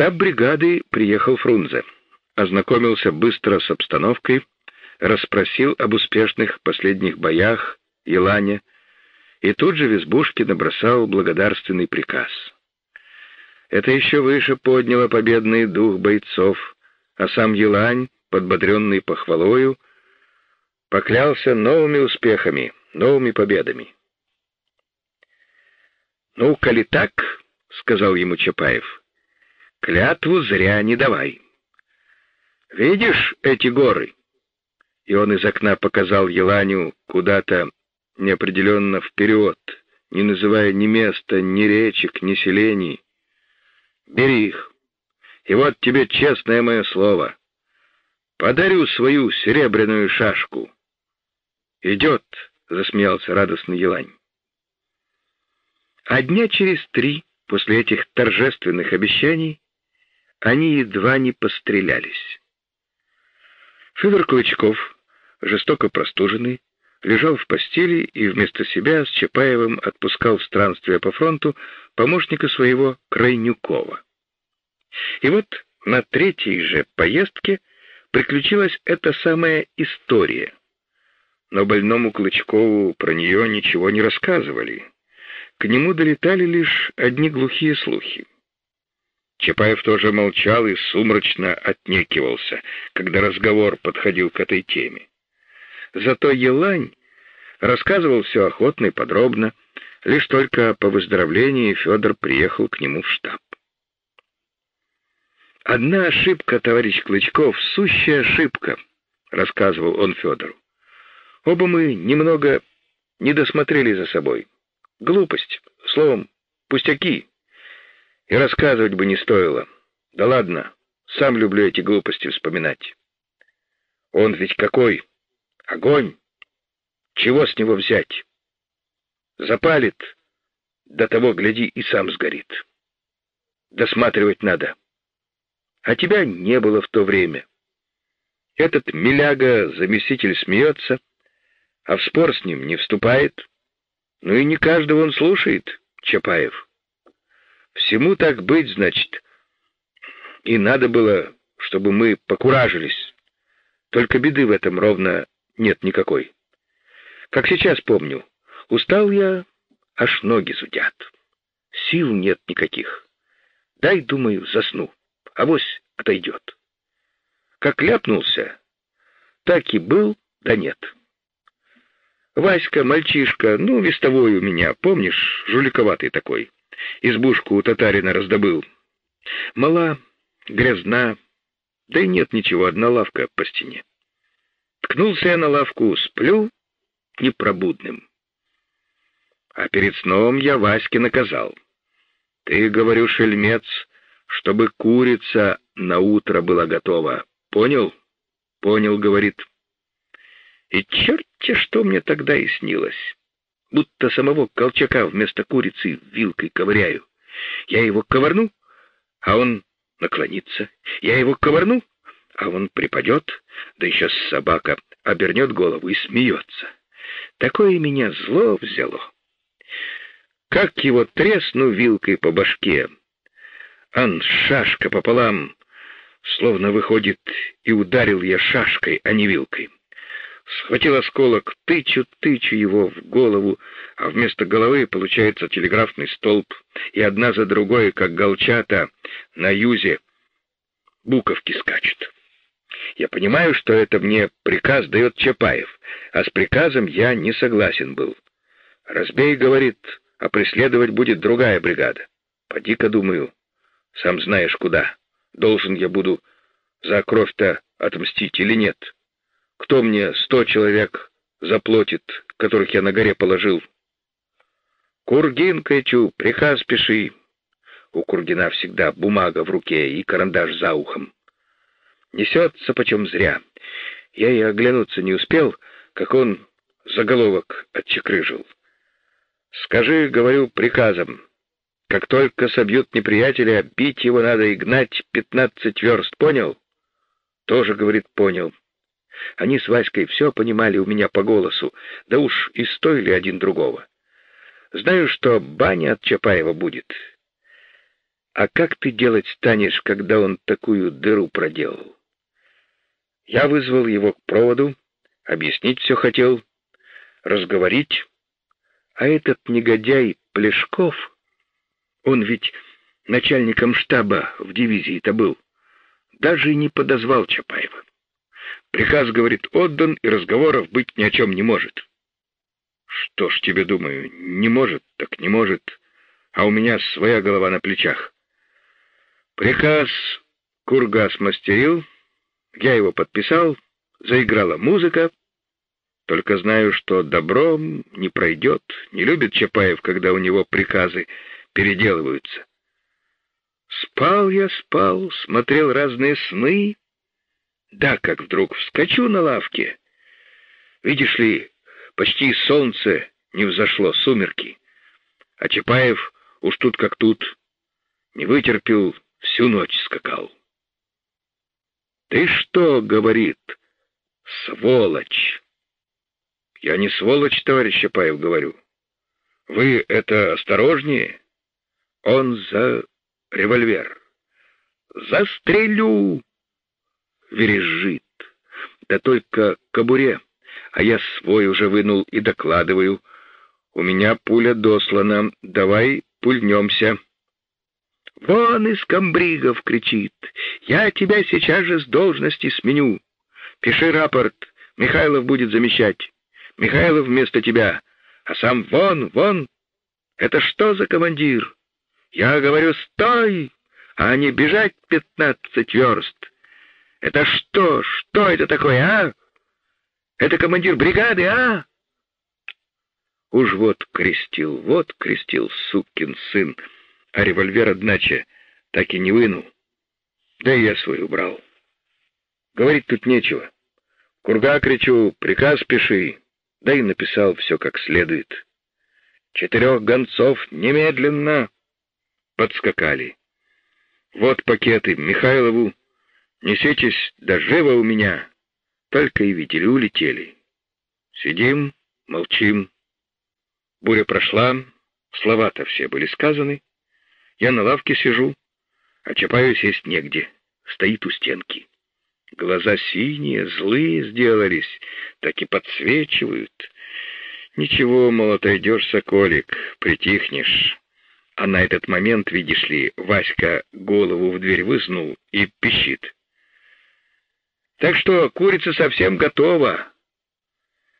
штаб бригады приехал Фрунзе. Ознакомился быстро с обстановкой, расспросил об успешных последних боях Елане и тут же в избушке набросал благодарственный приказ. Это еще выше подняло победный дух бойцов, а сам Елань, подбодренный похвалою, поклялся новыми успехами, новыми победами. «Ну, коли так, — сказал ему Чапаев, — клятву зря не давай. Видишь эти горы?» И он из окна показал Еланю куда-то неопределенно вперед, не называя ни места, ни речек, ни селений. «Бери их, и вот тебе честное мое слово. Подарю свою серебряную шашку». «Идет», — засмеялся радостный Елань. А дня через три после этих торжественных обещаний они едва не пострелялись. Федор Клычков, жестоко простуженный, лежал в постели и вместо себя с Чапаевым отпускал в странствие по фронту помощника своего Крайнюкова. И вот на третьей же поездке приключилась эта самая история. Но больному Клычкову про нее ничего не рассказывали. К нему долетали лишь одни глухие слухи. Чапаев тоже молчал и сумрачно отнекивался, когда разговор подходил к этой теме. Зато Елань рассказывал все охотно и подробно, лишь только по выздоровлении Федор приехал к нему в штаб. «Одна ошибка, товарищ Клычков, сущая ошибка», — рассказывал он Федору. «Оба мы немного не досмотрели за собой. Глупость, словом, пустяки. И рассказывать бы не стоило. Да ладно, сам люблю эти глупости вспоминать. Он ведь какой? Огонь! Чего с него взять? Запалит, до того, гляди, и сам сгорит. Досматривать надо. А тебя не было в то время. Этот миляга, заместитель, смеется, а в спор с ним не вступает. Ну и не каждого он слушает, Чапаев. Всему так быть, значит. И надо было, чтобы мы покуражились. Только беды в этом ровно нет никакой. Как сейчас помню, устал я, аж ноги зудят. Сил нет никаких. Дай, думаю, засну. Авось отойдет. Как ляпнулся, так и был, да нет. Васька, мальчишка, ну, вестовой у меня, помнишь, жуликоватый такой. Избушку у татарина раздобыл. Мала, грязна, да и нет ничего, одна лавка по стене. Ткнулся я на лавку, сплю непробудным. А перед сном я Ваське наказал. Ты, говорю, шельмец, чтобы курица на утро была готова. Понял? Понял, говорит. И черт-те, что мне тогда и снилось. Будто самого Колчака вместо курицы вилкой ковыряю. Я его ковырну, а он наклонится. Я его ковырну, а он припадет, да еще собака обернет голову и смеется. Такое меня зло взяло. Как его тресну вилкой по башке. Ан шашка пополам, словно выходит, и ударил я шашкой, а не вилкой. Схватил осколок, тычу, тычу его в голову, а вместо головы получается телеграфный столб, и одна за другой, как голчата, на юзе буковки скачут. Я понимаю, что это мне приказ дает Чапаев, а с приказом я не согласен был. Разбей, говорит, а преследовать будет другая бригада. Поди-ка, думаю, сам знаешь куда. Должен я буду за кровь-то отмстить или нет. Кто мне сто человек заплатит, которых я на горе положил? Кургин, Кэтю, приказ пиши. У Кургина всегда бумага в руке и карандаш за ухом. Несется почем зря. Я и оглянуться не успел, как он заголовок отчекрыжил. Скажи, говорю, приказом. Как только собьют неприятеля, бить его надо и гнать пятнадцать верст, понял? Тоже, говорит, понял. Они с Васькой все понимали у меня по голосу, да уж и стоили один другого. Знаю, что баня от Чапаева будет. А как ты делать станешь, когда он такую дыру проделал? Я вызвал его к проводу, объяснить все хотел, разговорить. А этот негодяй Плешков, он ведь начальником штаба в дивизии-то был, даже не подозвал Чапаева. Приказ, говорит, отдан, и разговоров быть ни о чем не может. Что ж тебе, думаю, не может, так не может, а у меня своя голова на плечах. Приказ Кургас мастерил, я его подписал, заиграла музыка, только знаю, что добром не пройдет, не любит Чапаев, когда у него приказы переделываются. Спал я, спал, смотрел разные сны, да, как вдруг вскочу на лавке. Видишь ли, почти солнце не взошло, сумерки. А Чапаев уж тут как тут. Не вытерпел, всю ночь скакал. «Ты что?» — говорит. «Сволочь!» «Я не сволочь, товарищ Чапаев, говорю. Вы это осторожнее. Он за револьвер. Застрелю!» Вережит. Да только кобуре, а я свой уже вынул и докладываю. У меня пуля дослана, давай пульнемся. Вон из комбригов кричит. Я тебя сейчас же с должности сменю. Пиши рапорт, Михайлов будет замещать. Михайлов вместо тебя, а сам вон, вон. Это что за командир? Я говорю, стой, а не бежать пятнадцать верст. Это что? Что это такое, а? Это командир бригады, а? Уж вот крестил, вот крестил сукин сын, а револьвер, одначе, так и не вынул. Да и я свой убрал. Говорить тут нечего. Курга, кричу, приказ пиши. Да и написал все как следует. Четырех гонцов немедленно подскакали. Вот пакеты Михайлову, Неситесь до живо у меня. Только и видели, улетели. Сидим, молчим. Буря прошла, слова-то все были сказаны. Я на лавке сижу, а Чапаю сесть негде, стоит у стенки. Глаза синие, злые сделались, так и подсвечивают. Ничего, мол, отойдешь, соколик, притихнешь. А на этот момент, видишь ли, Васька голову в дверь высунул и пищит. Так что курица совсем готова.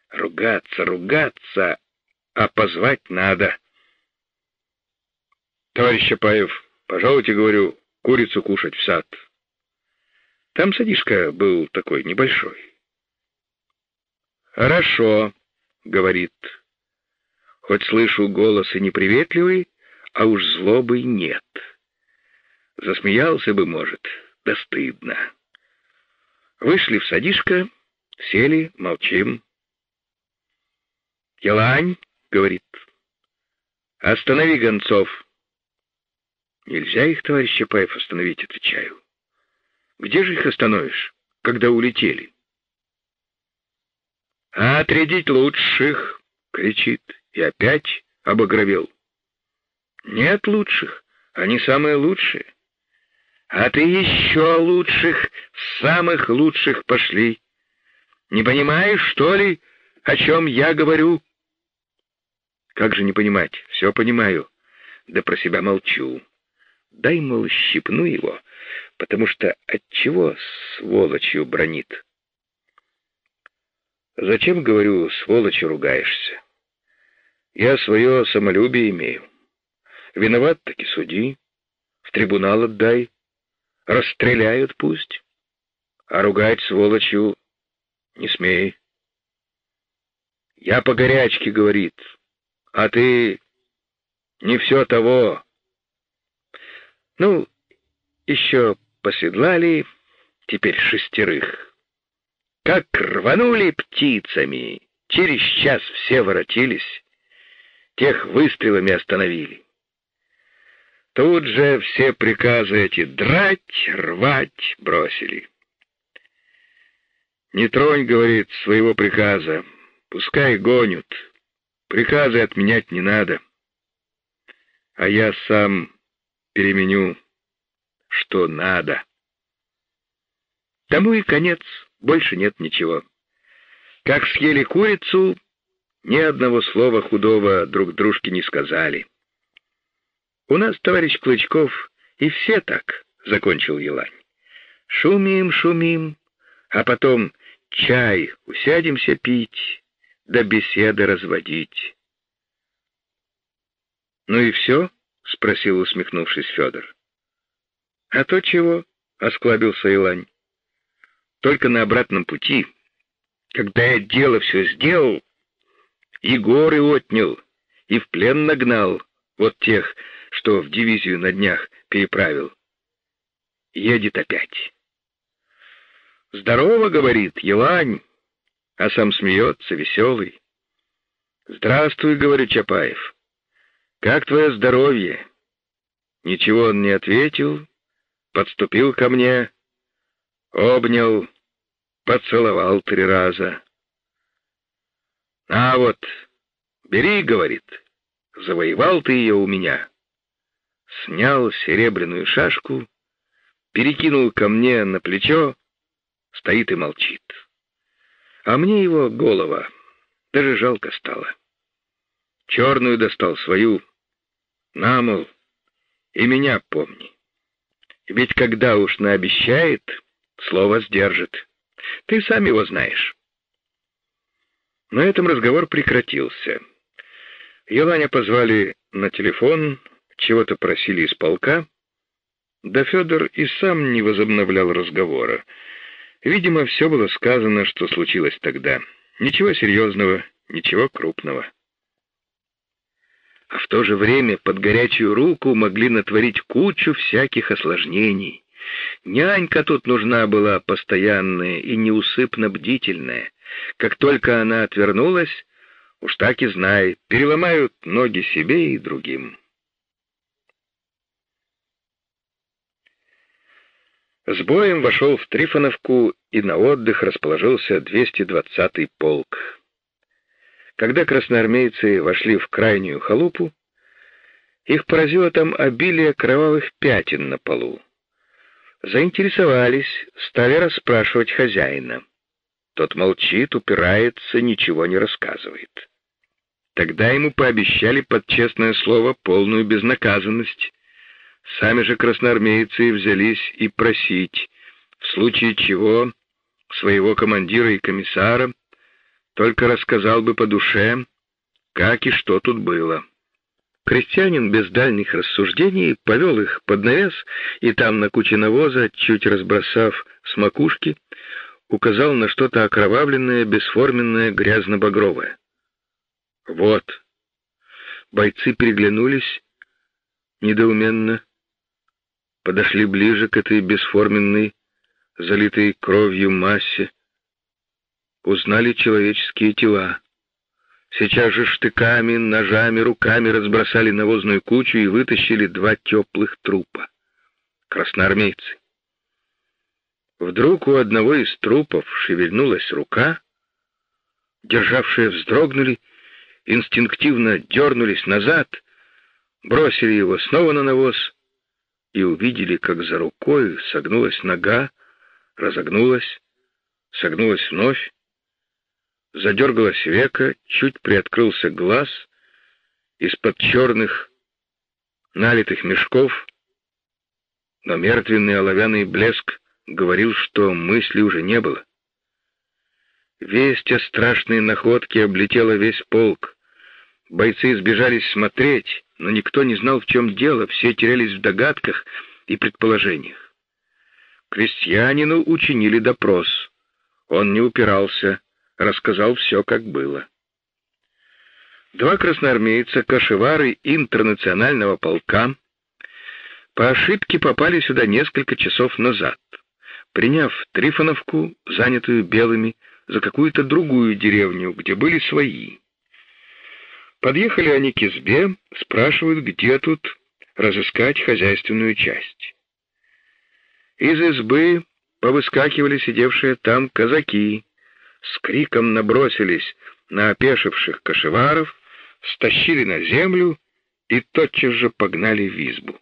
Ругаться, ругаться, а позвать надо. Товарищ Чапаев, пожалуйте, говорю, курицу кушать в сад. Там садишка был такой небольшой. Хорошо, говорит. Хоть слышу голос и неприветливый, а уж злобы нет. Засмеялся бы, может, да стыдно. Вышли в садишко, сели, молчим. «Елань», — говорит, — «останови гонцов». «Нельзя их, товарищ Чапаев, остановить», — отвечаю. «Где же их остановишь, когда улетели?» «А отрядить лучших!» — кричит, и опять обогровел. «Нет лучших, они самые лучшие. А ты еще лучших, самых лучших пошли. Не понимаешь, что ли, о чем я говорю? Как же не понимать? Все понимаю. Да про себя молчу. Дай, мол, щипну его, потому что от чего сволочью бронит? Зачем, говорю, сволочью ругаешься? Я свое самолюбие имею. Виноват таки суди, в трибунал отдай. Расстреляют пусть, а ругать сволочью не смей. Я по горячке, говорит, а ты не все того. Ну, еще поседлали, теперь шестерых. Как рванули птицами, через час все воротились, тех выстрелами остановили. Тут же все приказы эти драть, рвать бросили. «Не тронь, — говорит, — своего приказа, пускай гонят, приказы отменять не надо, а я сам переменю что надо. Тому и конец, больше нет ничего. Как съели курицу, ни одного слова худого друг дружке не сказали. У нас, товарищ Клычков, и все так, — закончил Елань. Шумим, шумим, а потом чай усядемся пить, да беседы разводить. «Ну и все?» — спросил, усмехнувшись Федор. «А то чего?» — осклабился Илань. «Только на обратном пути, когда я дело все сделал, и горы отнял, и в плен нагнал вот тех, что в дивизию на днях переправил. Едет опять. «Здорово», — говорит, — «Елань», а сам смеется, веселый. «Здравствуй», — говорю, Чапаев. «Как твое здоровье?» Ничего он не ответил, подступил ко мне, обнял, поцеловал три раза. «А вот, бери, — говорит, — завоевал ты ее у меня». Снял серебряную шашку, перекинул ко мне на плечо, стоит и молчит. А мне его голова даже жалко стало. Черную достал свою, на, мол, и меня помни. Ведь когда уж наобещает, слово сдержит. Ты сам его знаешь. На этом разговор прекратился. Еланя позвали на телефон, чего-то просили из полка. Да Федор и сам не возобновлял разговора. Видимо, все было сказано, что случилось тогда. Ничего серьезного, ничего крупного а в то же время под горячую руку могли натворить кучу всяких осложнений. Нянька тут нужна была постоянная и неусыпно бдительная. Как только она отвернулась, уж так и знай, переломают ноги себе и другим. С боем вошел в Трифоновку и на отдых расположился 220-й полк. Когда красноармейцы вошли в крайнюю халупу, их поразило там обилие кровавых пятен на полу. Заинтересовались, стали расспрашивать хозяина. Тот молчит, упирается, ничего не рассказывает. Тогда ему пообещали под честное слово полную безнаказанность. Сами же красноармейцы взялись и просить, в случае чего своего командира и комиссара только рассказал бы по душе, как и что тут было. Крестьянин без дальних рассуждений повел их под навес, и там на куче навоза, чуть разбросав с макушки, указал на что-то окровавленное, бесформенное, грязно-багровое. «Вот». Бойцы переглянулись недоуменно, подошли ближе к этой бесформенной, залитой кровью массе, узнали человеческие тела. Сейчас же штыками, ножами, руками разбросали навозную кучу и вытащили два теплых трупа. Красноармейцы. Вдруг у одного из трупов шевельнулась рука, державшие вздрогнули, инстинктивно дернулись назад, бросили его снова на навоз и увидели, как за рукой согнулась нога, разогнулась, согнулась вновь, Задергалось века, чуть приоткрылся глаз, из-под черных налитых мешков, но мертвенный оловянный блеск говорил, что мысли уже не было. Весть о страшной находке облетела весь полк. Бойцы сбежались смотреть, но никто не знал, в чем дело, все терялись в догадках и предположениях. Крестьянину учинили допрос. Он не упирался, рассказал все, как было. Два красноармейца, кашевары интернационального полка, по ошибке попали сюда несколько часов назад, приняв Трифоновку, занятую белыми, за какую-то другую деревню, где были свои. Подъехали они к избе, спрашивают, где тут разыскать хозяйственную часть. Из избы повыскакивали сидевшие там казаки, с криком набросились на опешивших кошеваров, стащили на землю и тотчас же погнали в избу.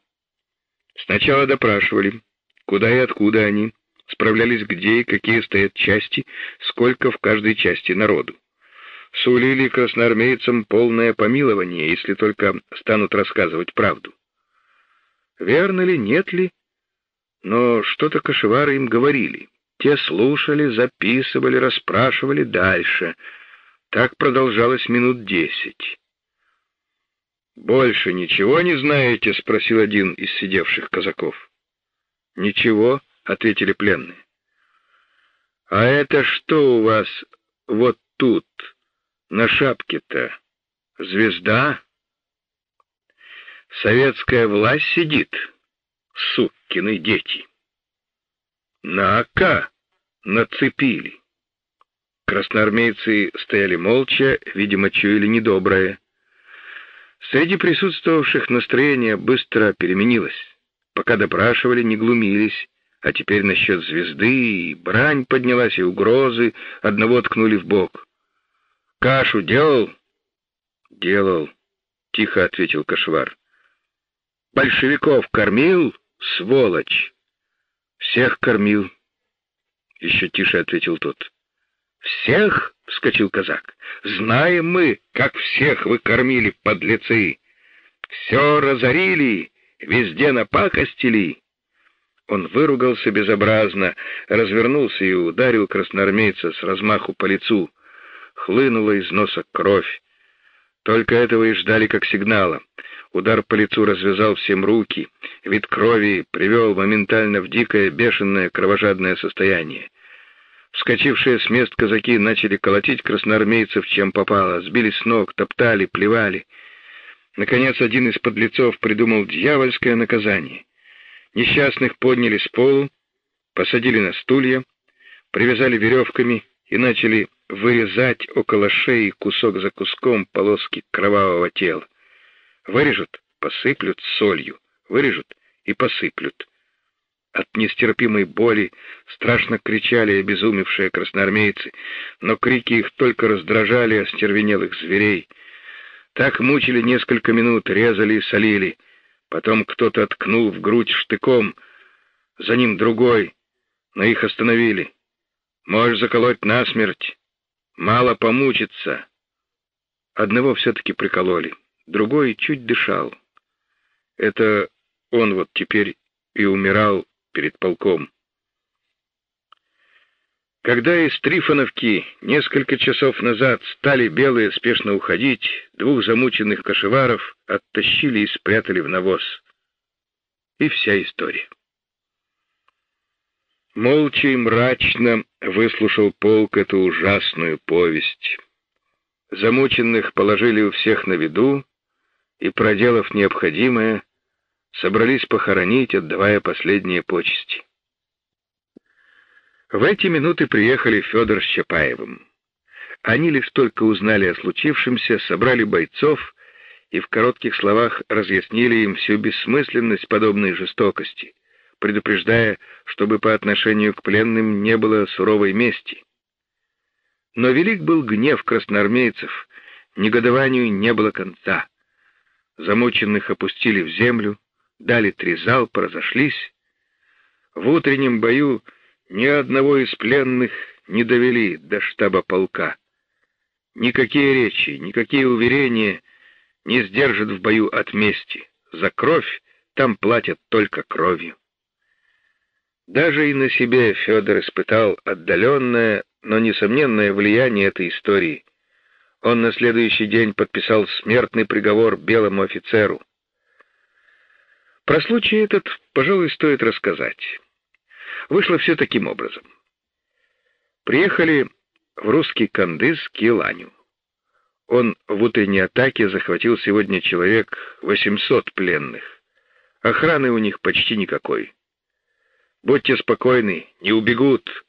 Сначала допрашивали, куда и откуда они, справлялись где и какие стоят части, сколько в каждой части народу. Сулили красноармейцам полное помилование, если только станут рассказывать правду. Верно ли, нет ли, но что-то кошевары им говорили. Те слушали, записывали, расспрашивали дальше. Так продолжалось минут десять. «Больше ничего не знаете?» — спросил один из сидевших казаков. «Ничего», — ответили пленные. «А это что у вас вот тут, на шапке-то? Звезда?» «Советская власть сидит, суккины дети». «На ока нацепили». Красноармейцы стояли молча, видимо, чуяли недоброе. Среди присутствовавших настроение быстро переменилось. Пока допрашивали, не глумились, а теперь насчет звезды и брань поднялась, и угрозы одного ткнули в бок. «Кашу делал?» «Делал», — тихо ответил Кашвар. «Большевиков кормил, сволочь?» «Всех кормил», — еще тише ответил тот. «Всех?» — вскочил казак. «Знаем мы, как всех вы кормили, подлецы! Все разорили, везде напакостили!» Он выругался безобразно, развернулся и ударил красноармейца с размаху по лицу. Хлынула из носа кровь. Только этого и ждали как сигнала. Удар по лицу развязал всем руки. Вид крови привел моментально в дикое, бешеное, кровожадное состояние. Вскочившие с мест казаки начали колотить красноармейцев, чем попало, сбили с ног, топтали, плевали. Наконец, один из подлецов придумал дьявольское наказание. Несчастных подняли с полу, посадили на стулья, привязали веревками и начали вырезать около шеи кусок за куском полоски кровавого тела. Вырежут — посыплют солью, вырежут и посыплют. От нестерпимой боли страшно кричали обезумевшие красноармейцы, но крики их только раздражали остервенелых зверей. Так мучили несколько минут, резали и солили. Потом кто-то ткнул в грудь штыком, за ним другой, но их остановили. Можешь заколоть насмерть, мало помучиться. Одного все-таки прикололи, другой чуть дышал. Это он вот теперь и умирал перед полком. Когда из Трифоновки несколько часов назад стали белые спешно уходить, двух замученных кошеваров оттащили и спрятали в навоз. И вся история. Молча и мрачно выслушал полк эту ужасную повесть. Замученных положили у всех на виду, и, проделав необходимое, собрались похоронить, отдавая последние почести. В эти минуты приехали Федор с Чапаевым. Они лишь только узнали о случившемся, собрали бойцов и в коротких словах разъяснили им всю бессмысленность подобной жестокости, предупреждая, чтобы по отношению к пленным не было суровой мести. Но велик был гнев красноармейцев, негодованию не было конца. Замученных опустили в землю, дали три залпа, разошлись. В утреннем бою ни одного из пленных не довели до штаба полка. Никакие речи, никакие уверения не сдержат в бою от мести. За кровь там платят только кровью. Даже и на себе Федор испытал отдаленное, но несомненное влияние этой истории. Он на следующий день подписал смертный приговор белому офицеру. Про случай этот, пожалуй, стоит рассказать. Вышло все таким образом. Приехали в русский Кандыз к Еланю. Он в утренней атаке захватил сегодня человек 800 пленных. Охраны у них почти никакой. Будьте спокойны, не убегут.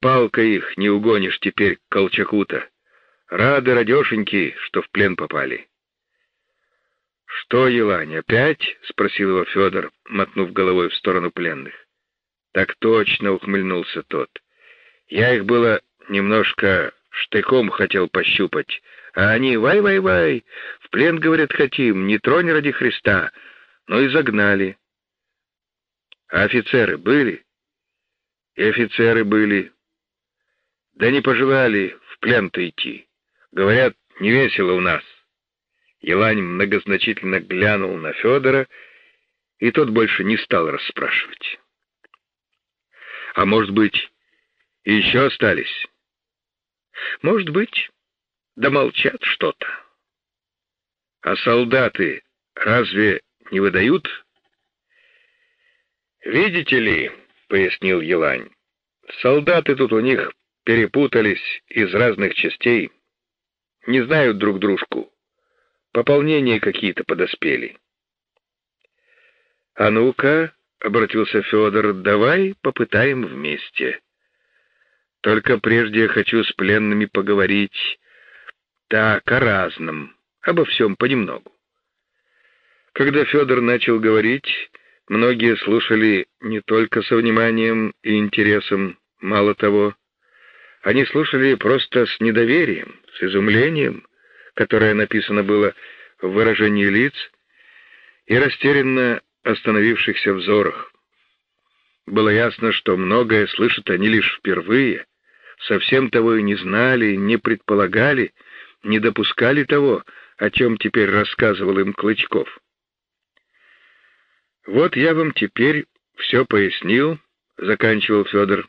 Палка их не угонишь теперь к Колчаку-то. Рады, радешеньки, что в плен попали. «Что, Елань, опять?» — спросил его Федор, мотнув головой в сторону пленных. «Так точно», — ухмыльнулся тот. «Я их было немножко штыком хотел пощупать, а они А офицеры были? И офицеры были. Да не пожелали в плен-то идти. Говорят, не весело у нас. Елань многозначительно глянул на Федора, и тот больше не стал расспрашивать. А может быть, и еще остались? Может быть, да молчат что-то. А солдаты разве не выдают? Видите ли, пояснил Елань, солдаты тут у них перепутались из разных частей, не знают друг дружку. Пополнения какие-то подоспели. А ну-ка, обратился Федор, давай попытаем вместе. Только прежде я хочу с пленными поговорить так о разном, обо всем понемногу. Когда Федор начал говорить, многие слушали не только со вниманием и интересом, мало того, они слушали просто с недоверием, с изумлением, которое написано было в выражении лиц и растерянно остановившихся взорах. Было ясно, что многое слышат они лишь впервые, совсем того и не знали, не предполагали, не допускали того, о чем теперь рассказывал им Клычков. «Вот я вам теперь все пояснил», — заканчивал Федор.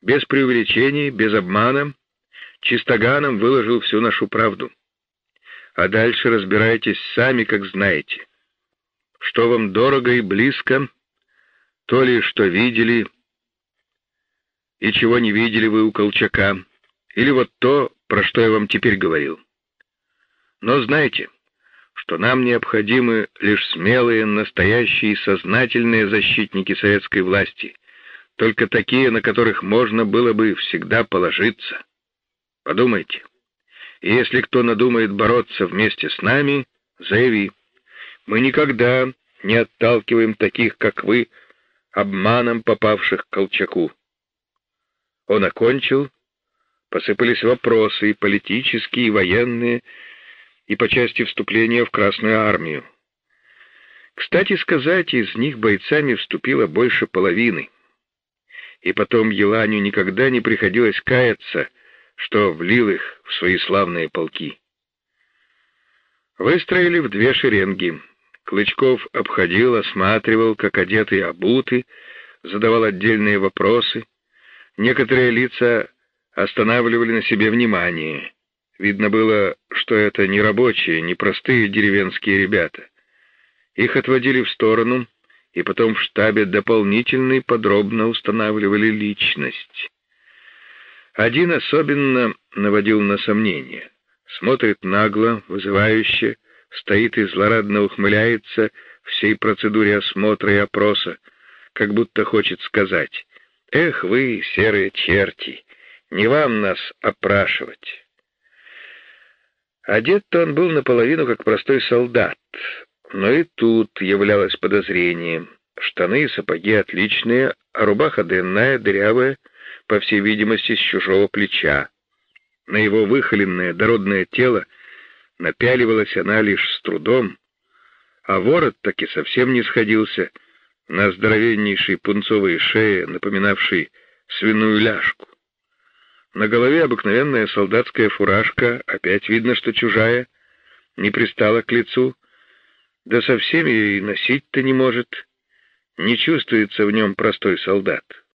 «Без преувеличений, без обмана, чистоганом выложил всю нашу правду. А дальше разбирайтесь сами, как знаете. Что вам дорого и близко, то ли что видели и чего не видели вы у Колчака, или вот то, про что я вам теперь говорил. Но знайте, что нам необходимы лишь смелые, настоящие, сознательные защитники советской власти, только такие, на которых можно было бы всегда положиться. Подумайте. И если кто надумает бороться вместе с нами, заяви. Мы никогда не отталкиваем таких, как вы, обманом попавших к Колчаку. Он окончил, посыпались вопросы, и политические, и военные, и по части вступления в Красную армию. Кстати сказать, из них бойцами вступило больше половины. И потом Еланю никогда не приходилось каяться, что влил их в свои славные полки. Выстроили в две шеренги. Клычков обходил, осматривал, как одеты и обуты, задавал отдельные вопросы. Некоторые лица останавливали на себе внимание. Видно было, что это не рабочие, не простые деревенские ребята. Их отводили в сторону, и потом в штабе дополнительно и подробно устанавливали личность. Один особенно наводил на сомнение. Смотрит нагло, вызывающе, стоит и злорадно ухмыляется всей процедуре осмотра и опроса, как будто хочет сказать «Эх вы, серые черти, не вам нас опрашивать». Одет-то он был наполовину как простой солдат, но и тут являлось подозрение. Штаны и сапоги отличные, а рубаха длинная, дырявая, по всей видимости, с чужого плеча. На его выхоленное дородное тело напяливалась она лишь с трудом, а ворот таки совсем не сходился на здоровеннейшей пунцовой шее, напоминавшей свиную ляжку. На голове обыкновенная солдатская фуражка, опять видно, что чужая, не пристала к лицу, да совсем ее и носить-то не может. Не чувствуется в нем простой солдат.